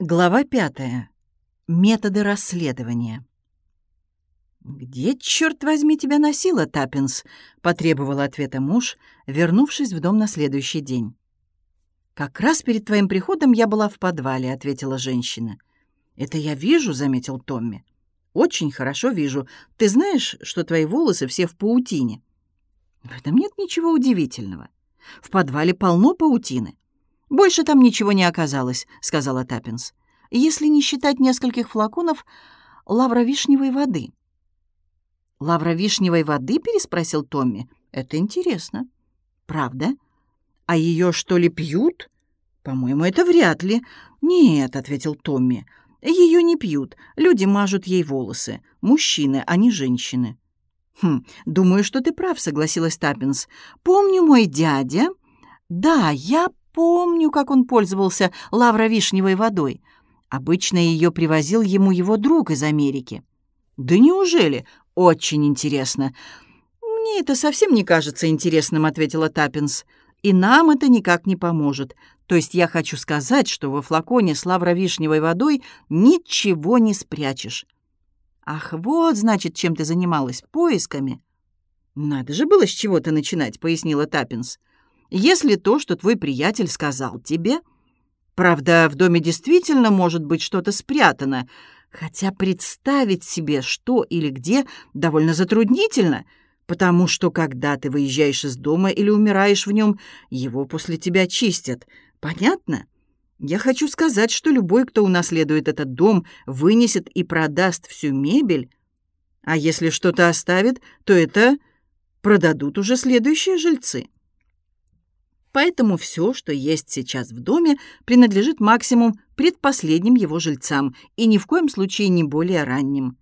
Глава пятая. Методы расследования. «Где, черт возьми, тебя носила, Таппинс?» — потребовал ответа муж, вернувшись в дом на следующий день. «Как раз перед твоим приходом я была в подвале», — ответила женщина. «Это я вижу», — заметил Томми. «Очень хорошо вижу. Ты знаешь, что твои волосы все в паутине?» «В этом нет ничего удивительного. В подвале полно паутины. «Больше там ничего не оказалось», — сказала Таппинс. «Если не считать нескольких флаконов лавровишневой воды». «Лавровишневой воды?» — переспросил Томми. «Это интересно». «Правда? А ее что ли пьют?» «По-моему, это вряд ли». «Нет», — ответил Томми. «Ее не пьют. Люди мажут ей волосы. Мужчины, а не женщины». «Хм, думаю, что ты прав», — согласилась Таппинс. «Помню, мой дядя...» «Да, я помню, как он пользовался лавровишневой водой. Обычно ее привозил ему его друг из Америки. «Да неужели? Очень интересно». «Мне это совсем не кажется интересным», — ответила Таппинс. «И нам это никак не поможет. То есть я хочу сказать, что во флаконе с лавровишневой водой ничего не спрячешь». «Ах, вот, значит, чем ты занималась, поисками». «Надо же было с чего-то начинать», — пояснила Таппинс если то, что твой приятель сказал тебе. Правда, в доме действительно может быть что-то спрятано, хотя представить себе, что или где, довольно затруднительно, потому что, когда ты выезжаешь из дома или умираешь в нем, его после тебя чистят. Понятно? Я хочу сказать, что любой, кто унаследует этот дом, вынесет и продаст всю мебель, а если что-то оставит, то это продадут уже следующие жильцы. Поэтому все, что есть сейчас в доме, принадлежит максимум предпоследним его жильцам и ни в коем случае не более ранним.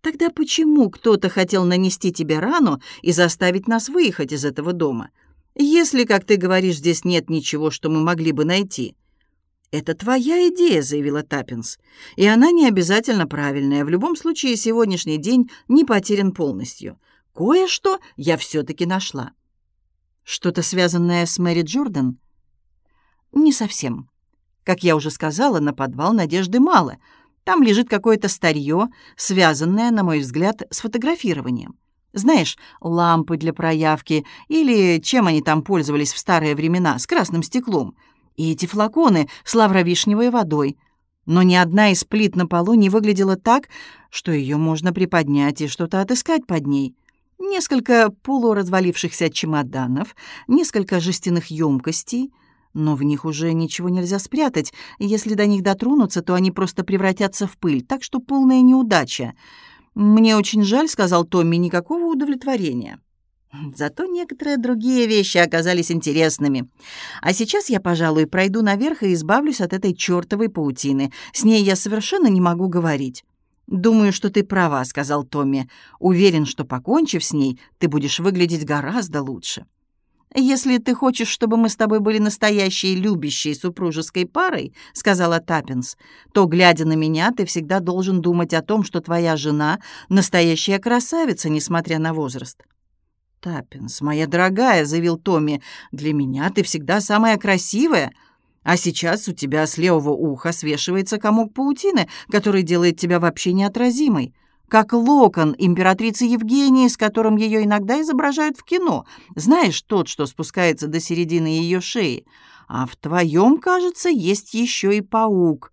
Тогда почему кто-то хотел нанести тебе рану и заставить нас выехать из этого дома? Если, как ты говоришь, здесь нет ничего, что мы могли бы найти. «Это твоя идея», — заявила Таппинс. «И она не обязательно правильная. В любом случае, сегодняшний день не потерян полностью. Кое-что я все-таки нашла». Что-то связанное с Мэри Джордан? Не совсем. Как я уже сказала, на подвал надежды мало. Там лежит какое-то старье, связанное, на мой взгляд, с фотографированием. Знаешь, лампы для проявки или чем они там пользовались в старые времена, с красным стеклом. И эти флаконы с лавровишневой водой. Но ни одна из плит на полу не выглядела так, что ее можно приподнять и что-то отыскать под ней. Несколько полуразвалившихся чемоданов, несколько жестяных емкостей, но в них уже ничего нельзя спрятать. Если до них дотронуться, то они просто превратятся в пыль, так что полная неудача. «Мне очень жаль», — сказал Томми, — «никакого удовлетворения». Зато некоторые другие вещи оказались интересными. А сейчас я, пожалуй, пройду наверх и избавлюсь от этой чертовой паутины. С ней я совершенно не могу говорить. «Думаю, что ты права», — сказал Томми. «Уверен, что, покончив с ней, ты будешь выглядеть гораздо лучше». «Если ты хочешь, чтобы мы с тобой были настоящей любящей супружеской парой», — сказала Таппинс, «то, глядя на меня, ты всегда должен думать о том, что твоя жена — настоящая красавица, несмотря на возраст». «Таппинс, моя дорогая», — заявил Томми, — «для меня ты всегда самая красивая». А сейчас у тебя с левого уха свешивается комок паутины, который делает тебя вообще неотразимой. Как локон императрицы Евгении, с которым ее иногда изображают в кино. Знаешь, тот, что спускается до середины ее шеи. А в твоем, кажется, есть еще и паук.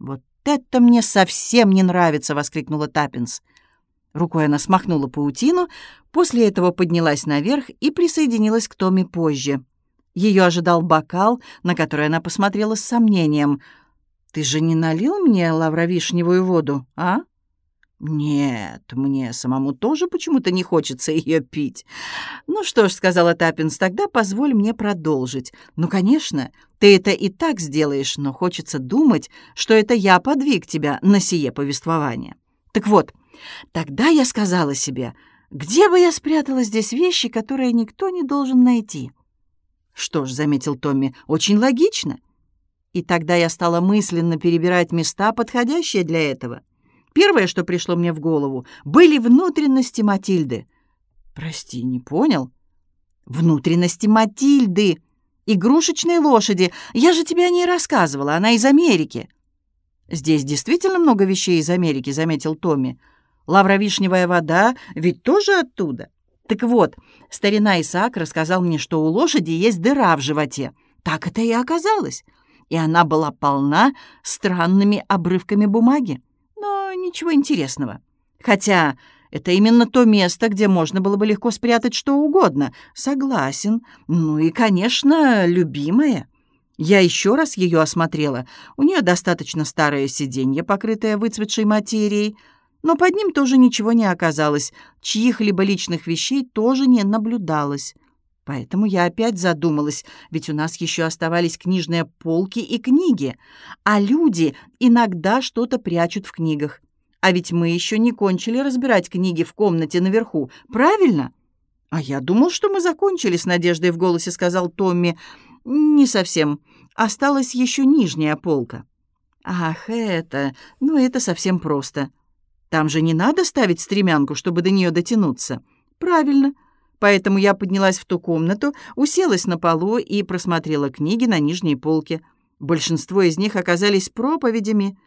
«Вот это мне совсем не нравится!» — воскликнула Таппинс. Рукой она смахнула паутину, после этого поднялась наверх и присоединилась к Томе позже. Ее ожидал бокал, на который она посмотрела с сомнением. «Ты же не налил мне лавровишневую воду, а?» «Нет, мне самому тоже почему-то не хочется ее пить». «Ну что ж», — сказала Таппинс, — «тогда позволь мне продолжить. Ну, конечно, ты это и так сделаешь, но хочется думать, что это я подвиг тебя на сие повествование. Так вот, тогда я сказала себе, где бы я спрятала здесь вещи, которые никто не должен найти?» «Что ж», — заметил Томми, — «очень логично». И тогда я стала мысленно перебирать места, подходящие для этого. Первое, что пришло мне в голову, были внутренности Матильды. «Прости, не понял?» «Внутренности Матильды!» Игрушечные лошади. Я же тебе о ней рассказывала. Она из Америки». «Здесь действительно много вещей из Америки», — заметил Томми. «Лавровишневая вода ведь тоже оттуда». Так вот, старина Исаак рассказал мне, что у лошади есть дыра в животе. Так это и оказалось. И она была полна странными обрывками бумаги. Но ничего интересного. Хотя это именно то место, где можно было бы легко спрятать что угодно. Согласен. Ну и, конечно, любимая. Я еще раз ее осмотрела. У нее достаточно старое сиденье, покрытое выцветшей материей, но под ним тоже ничего не оказалось, чьих-либо личных вещей тоже не наблюдалось. Поэтому я опять задумалась, ведь у нас еще оставались книжные полки и книги, а люди иногда что-то прячут в книгах. А ведь мы еще не кончили разбирать книги в комнате наверху, правильно? А я думал, что мы закончили, с надеждой в голосе сказал Томми. Не совсем. Осталась еще нижняя полка. Ах, это... Ну, это совсем просто. Там же не надо ставить стремянку, чтобы до нее дотянуться. Правильно. Поэтому я поднялась в ту комнату, уселась на полу и просмотрела книги на нижней полке. Большинство из них оказались проповедями.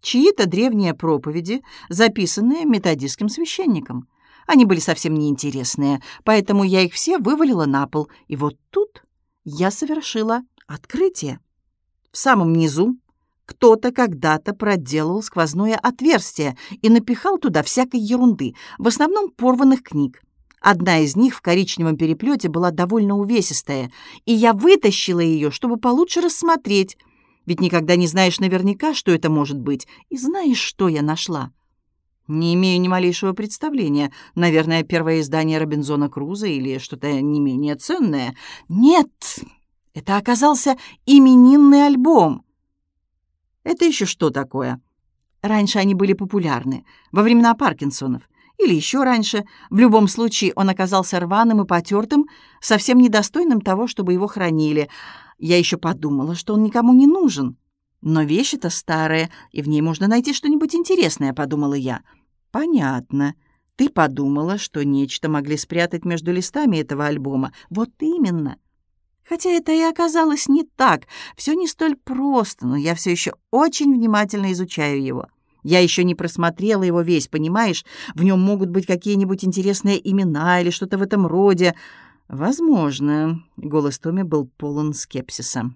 Чьи-то древние проповеди, записанные методистским священником. Они были совсем неинтересные, поэтому я их все вывалила на пол. И вот тут я совершила открытие. В самом низу кто-то когда-то проделал сквозное отверстие и напихал туда всякой ерунды, в основном порванных книг. Одна из них в коричневом переплете была довольно увесистая, и я вытащила ее, чтобы получше рассмотреть. Ведь никогда не знаешь наверняка, что это может быть. И знаешь, что я нашла? Не имею ни малейшего представления. Наверное, первое издание Робинзона Круза или что-то не менее ценное. Нет, это оказался именинный альбом. Это еще что такое? Раньше они были популярны, во времена Паркинсонов. Или еще раньше. В любом случае, он оказался рваным и потертым, совсем недостойным того, чтобы его хранили. Я еще подумала, что он никому не нужен. Но вещь-то старая, и в ней можно найти что-нибудь интересное, подумала я. Понятно. Ты подумала, что нечто могли спрятать между листами этого альбома. Вот именно. Хотя это и оказалось не так. Все не столь просто, но я все еще очень внимательно изучаю его. Я еще не просмотрела его весь, понимаешь? В нем могут быть какие-нибудь интересные имена или что-то в этом роде. Возможно. Голос Томи был полон скепсиса.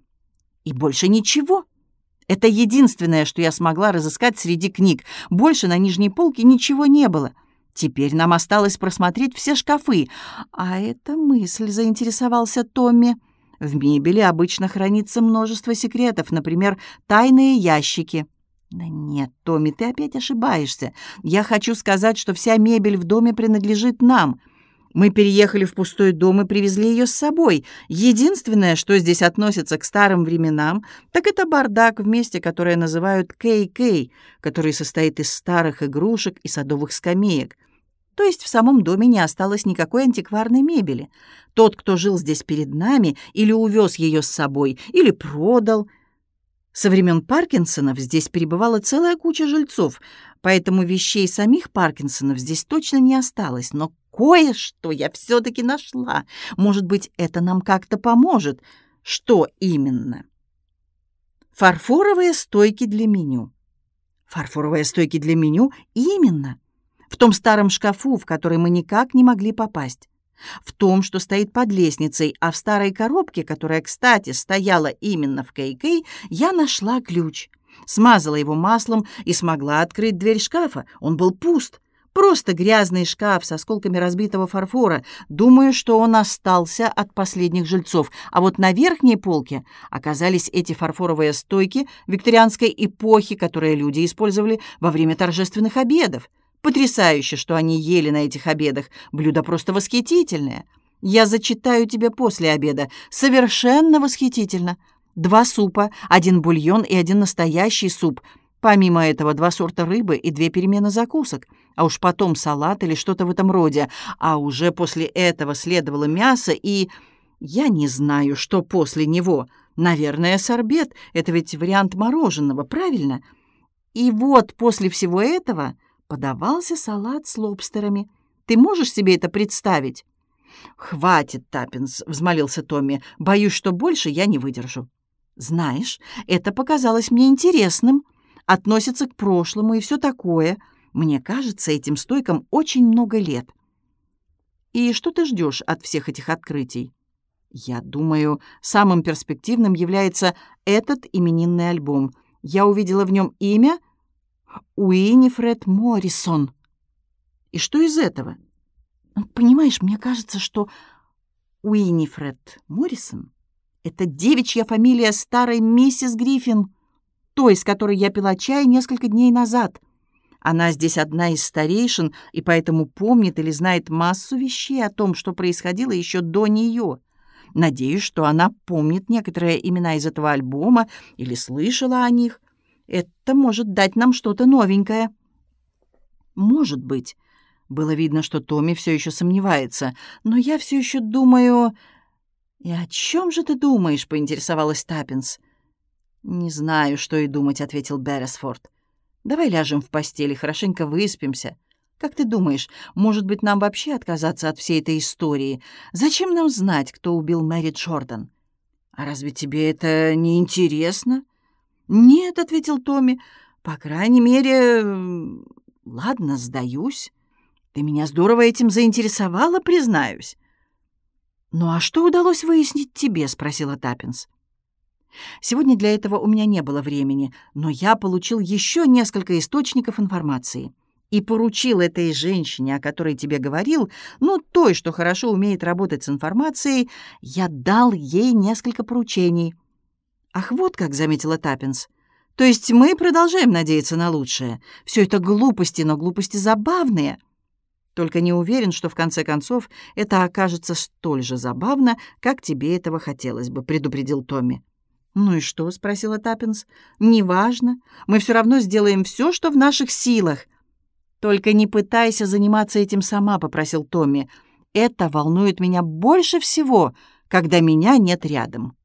И больше ничего. Это единственное, что я смогла разыскать среди книг. Больше на нижней полке ничего не было. Теперь нам осталось просмотреть все шкафы. А эта мысль заинтересовался Томми. В мебели обычно хранится множество секретов, например, тайные ящики. Да нет, Томми, ты опять ошибаешься. Я хочу сказать, что вся мебель в доме принадлежит нам. Мы переехали в пустой дом и привезли ее с собой. Единственное, что здесь относится к старым временам, так это бардак в месте, которое называют Кей-Кей, который состоит из старых игрушек и садовых скамеек. То есть в самом доме не осталось никакой антикварной мебели. Тот, кто жил здесь перед нами, или увез ее с собой, или продал. Со времен Паркинсонов здесь перебывала целая куча жильцов, поэтому вещей самих Паркинсонов здесь точно не осталось. Но кое-что я все-таки нашла. Может быть, это нам как-то поможет. Что именно? Фарфоровые стойки для меню. Фарфоровые стойки для меню? Именно в том старом шкафу, в который мы никак не могли попасть, в том, что стоит под лестницей, а в старой коробке, которая, кстати, стояла именно в Кей-Кей, я нашла ключ. Смазала его маслом и смогла открыть дверь шкафа. Он был пуст. Просто грязный шкаф с осколками разбитого фарфора. Думаю, что он остался от последних жильцов. А вот на верхней полке оказались эти фарфоровые стойки викторианской эпохи, которые люди использовали во время торжественных обедов. Потрясающе, что они ели на этих обедах. Блюдо просто восхитительное. Я зачитаю тебе после обеда. Совершенно восхитительно. Два супа, один бульон и один настоящий суп. Помимо этого, два сорта рыбы и две перемены закусок. А уж потом салат или что-то в этом роде. А уже после этого следовало мясо и... Я не знаю, что после него. Наверное, сорбет. Это ведь вариант мороженого, правильно? И вот после всего этого подавался салат с лобстерами. Ты можешь себе это представить? «Хватит, Таппинс», — взмолился Томми. «Боюсь, что больше я не выдержу». «Знаешь, это показалось мне интересным. Относится к прошлому и все такое. Мне кажется, этим стойкам очень много лет». «И что ты ждешь от всех этих открытий?» «Я думаю, самым перспективным является этот именинный альбом. Я увидела в нем имя Уинифред Моррисон». «И что из этого?» «Понимаешь, мне кажется, что Уинифред Моррисон — это девичья фамилия старой миссис Гриффин, той, с которой я пила чай несколько дней назад. Она здесь одна из старейшин и поэтому помнит или знает массу вещей о том, что происходило еще до нее. Надеюсь, что она помнит некоторые имена из этого альбома или слышала о них. Это может дать нам что-то новенькое». «Может быть». Было видно, что Томми все еще сомневается. «Но я все еще думаю...» «И о чем же ты думаешь?» — поинтересовалась Таппинс. «Не знаю, что и думать», — ответил Берресфорд. «Давай ляжем в постели, хорошенько выспимся. Как ты думаешь, может быть, нам вообще отказаться от всей этой истории? Зачем нам знать, кто убил Мэри Джордан?» «А разве тебе это не интересно?» «Нет», — ответил Томми. «По крайней мере...» «Ладно, сдаюсь». Ты меня здорово этим заинтересовала, признаюсь. «Ну а что удалось выяснить тебе?» — спросила Таппинс. «Сегодня для этого у меня не было времени, но я получил еще несколько источников информации и поручил этой женщине, о которой тебе говорил, ну, той, что хорошо умеет работать с информацией, я дал ей несколько поручений». «Ах, вот как», — заметила Таппинс. «То есть мы продолжаем надеяться на лучшее. Все это глупости, но глупости забавные». Только не уверен, что в конце концов это окажется столь же забавно, как тебе этого хотелось бы», — предупредил Томми. «Ну и что?» — спросила Таппинс. «Неважно. Мы все равно сделаем все, что в наших силах». «Только не пытайся заниматься этим сама», — попросил Томми. «Это волнует меня больше всего, когда меня нет рядом».